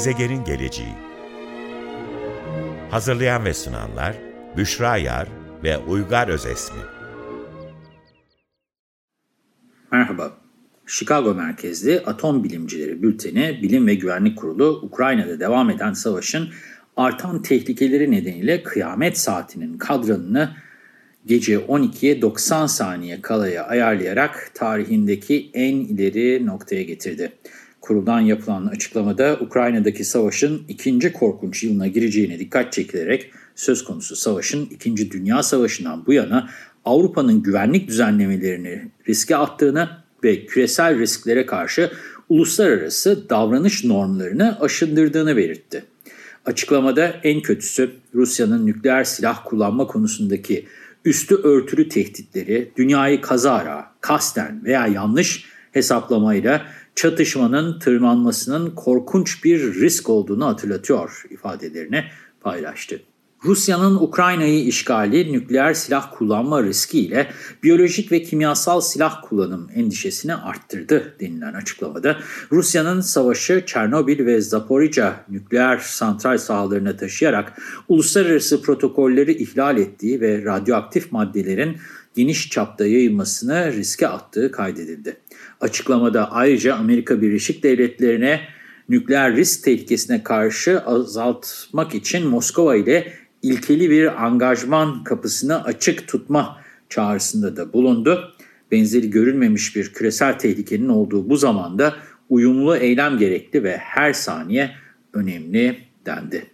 Gezegenin geleceği Hazırlayan ve sunanlar Büşra Yar ve Uygar Özesmi Merhaba. Chicago merkezli Atom Bilimcileri Bülteni Bilim ve Güvenlik Kurulu Ukrayna'da devam eden savaşın artan tehlikeleri nedeniyle kıyamet saatinin kadranını gece 12'ye 90 saniye kalaya ayarlayarak tarihindeki en ileri noktaya getirdi. Kuruldan yapılan açıklamada Ukrayna'daki savaşın ikinci korkunç yılına gireceğine dikkat çekilerek söz konusu savaşın 2. Dünya Savaşı'ndan bu yana Avrupa'nın güvenlik düzenlemelerini riske attığını ve küresel risklere karşı uluslararası davranış normlarını aşındırdığını belirtti. Açıklamada en kötüsü Rusya'nın nükleer silah kullanma konusundaki üstü örtülü tehditleri dünyayı kazara, kasten veya yanlış hesaplamayla çatışmanın tırmanmasının korkunç bir risk olduğunu hatırlatıyor ifadelerini paylaştı. Rusya'nın Ukrayna'yı işgali, nükleer silah kullanma riskiyle biyolojik ve kimyasal silah kullanım endişesini arttırdı denilen açıklamada. Rusya'nın savaşı Çernobil ve Zaporijya nükleer santral sahalarına taşıyarak uluslararası protokolleri ihlal ettiği ve radyoaktif maddelerin geniş çapta yayılmasını riske attığı kaydedildi. Açıklamada ayrıca Amerika Birleşik Devletleri'ne nükleer risk tehlikesine karşı azaltmak için Moskova ile ilkeli bir angajman kapısını açık tutma çağrısında da bulundu. Benzeri görülmemiş bir küresel tehlikenin olduğu bu zamanda uyumlu eylem gerekli ve her saniye önemli dendi.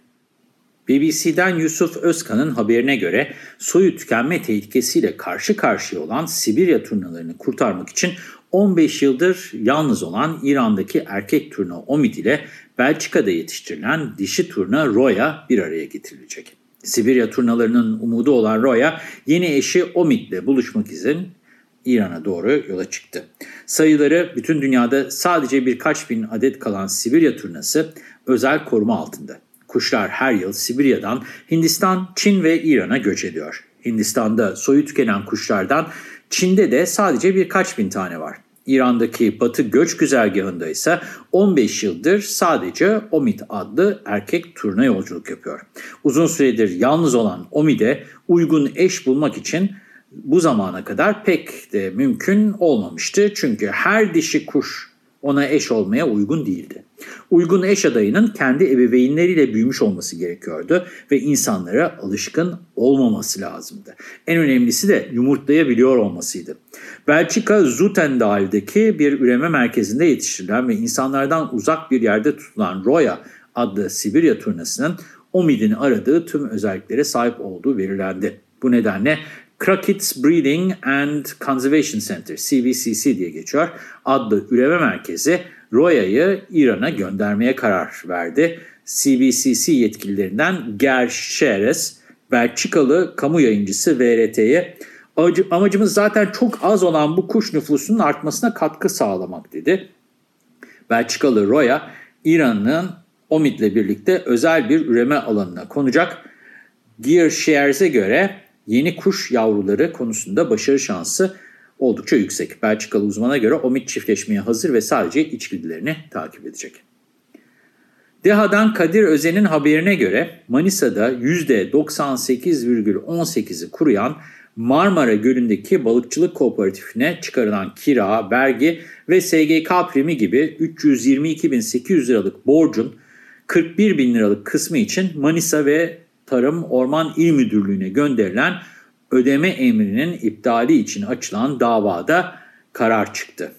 BBC'den Yusuf Özkan'ın haberine göre soyu tükenme tehlikesiyle karşı karşıya olan Sibirya turnalarını kurtarmak için 15 yıldır yalnız olan İran'daki erkek turna Omid ile Belçika'da yetiştirilen dişi turna Roya bir araya getirilecek. Sibirya turnalarının umudu olan Roya yeni eşi Omid ile buluşmak için İran'a doğru yola çıktı. Sayıları bütün dünyada sadece birkaç bin adet kalan Sibirya turnası özel koruma altında. Kuşlar her yıl Sibirya'dan Hindistan, Çin ve İran'a göç ediyor. Hindistan'da soyu tükenen kuşlardan Çin'de de sadece birkaç bin tane var. İran'daki batı göç güzergahında ise 15 yıldır sadece Omid adlı erkek turna yolculuk yapıyor. Uzun süredir yalnız olan Omid'e uygun eş bulmak için bu zamana kadar pek de mümkün olmamıştı. Çünkü her dişi kuş ona eş olmaya uygun değildi. Uygun eş adayının kendi ebeveynleriyle büyümüş olması gerekiyordu ve insanlara alışkın olmaması lazımdı. En önemlisi de yumurtlayabiliyor olmasıydı. Belçika Zutendaal'deki bir üreme merkezinde yetiştirilen ve insanlardan uzak bir yerde tutulan Roya adlı Sibirya turnasının Omid'in aradığı tüm özelliklere sahip olduğu belirlendi. Bu nedenle Crockett's Breeding and Conservation Center, CBCC diye geçiyor, adlı üreme merkezi Roya'yı İran'a göndermeye karar verdi. CBCC yetkililerinden Ger Şeres, Belçikalı kamu yayıncısı VRT'ye amacımız zaten çok az olan bu kuş nüfusunun artmasına katkı sağlamak dedi. Belçikalı Roya, İran'ın OMİD'le birlikte özel bir üreme alanına konacak. Gear Shares'e göre yeni kuş yavruları konusunda başarı şansı oldukça yüksek. Belçikalı uzmana göre omit çiftleşmeye hazır ve sadece içgüdülerini takip edecek. DEHA'dan Kadir Özen'in haberine göre Manisa'da %98,18'i kuruyan Marmara Gölü'ndeki balıkçılık kooperatifine çıkarılan kira, vergi ve SGK primi gibi 322.800 liralık borcun 41 bin liralık kısmı için Manisa ve Tarım Orman İl Müdürlüğü'ne gönderilen ödeme emrinin iptali için açılan davada karar çıktı.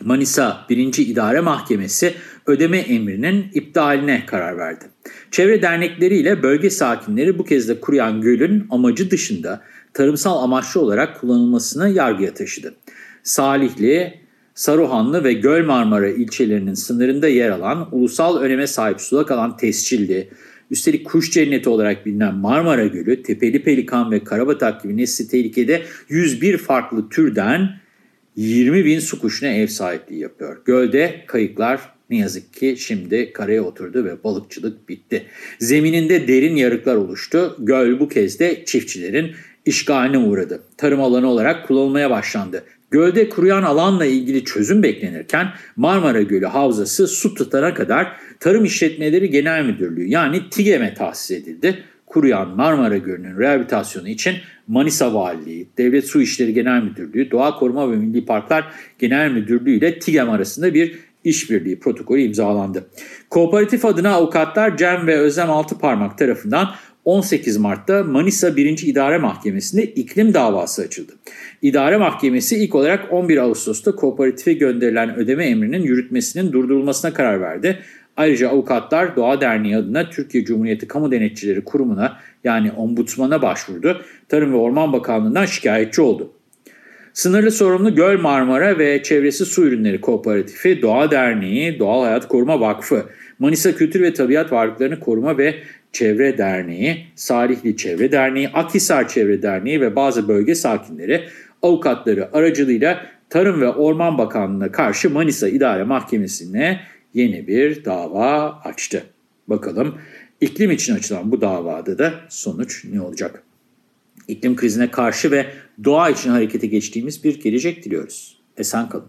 Manisa 1. İdare Mahkemesi ödeme emrinin iptaline karar verdi. Çevre dernekleriyle bölge sakinleri bu kez de kuruyan gölün amacı dışında tarımsal amaçlı olarak kullanılmasını yargıya taşıdı. Salihli, Saruhanlı ve Göl Marmara ilçelerinin sınırında yer alan ulusal öneme sahip sulak alan tescilli, Üstelik kuş cenneti olarak bilinen Marmara Gölü, tepeli pelikan ve karabatak gibi nesli tehlikede 101 farklı türden 20 bin su kuşuna ev sahipliği yapıyor. Gölde kayıklar ne yazık ki şimdi karaya oturdu ve balıkçılık bitti. Zemininde derin yarıklar oluştu. Göl bu kez de çiftçilerin işgaline uğradı. Tarım alanı olarak kullanılmaya başlandı. Gölde kuruyan alanla ilgili çözüm beklenirken Marmara Gölü Havzası su tutana kadar Tarım İşletmeleri Genel Müdürlüğü yani TİGEM'e tahsis edildi. Kuruyan Marmara Gölü'nün rehabilitasyonu için Manisa Valiliği, Devlet Su İşleri Genel Müdürlüğü, Doğa Koruma ve Milli Parklar Genel Müdürlüğü ile TİGEM arasında bir işbirliği protokolü imzalandı. Kooperatif adına avukatlar Cem ve Özlem Altıparmak tarafından 18 Mart'ta Manisa 1. İdare Mahkemesi'nde iklim davası açıldı. İdare Mahkemesi ilk olarak 11 Ağustos'ta kooperatife gönderilen ödeme emrinin yürütmesinin durdurulmasına karar verdi. Ayrıca avukatlar Doğa Derneği adına Türkiye Cumhuriyeti Kamu Denetçileri Kurumu'na yani Ombudsman'a başvurdu. Tarım ve Orman Bakanlığı'ndan şikayetçi oldu. Sınırlı sorumlu Göl Marmara ve Çevresi Su Ürünleri Kooperatifi, Doğa Derneği, Doğal Hayat Koruma Vakfı, Manisa Kültür ve Tabiat Varlıklarını Koruma ve Çevre Derneği, Salihli Çevre Derneği, Akhisar Çevre Derneği ve bazı bölge sakinleri avukatları aracılığıyla Tarım ve Orman Bakanlığı'na karşı Manisa İdare Mahkemesi'ne yeni bir dava açtı. Bakalım iklim için açılan bu davada da sonuç ne olacak? İklim krizine karşı ve doğa için harekete geçtiğimiz bir gelecek diliyoruz. Esen kalın.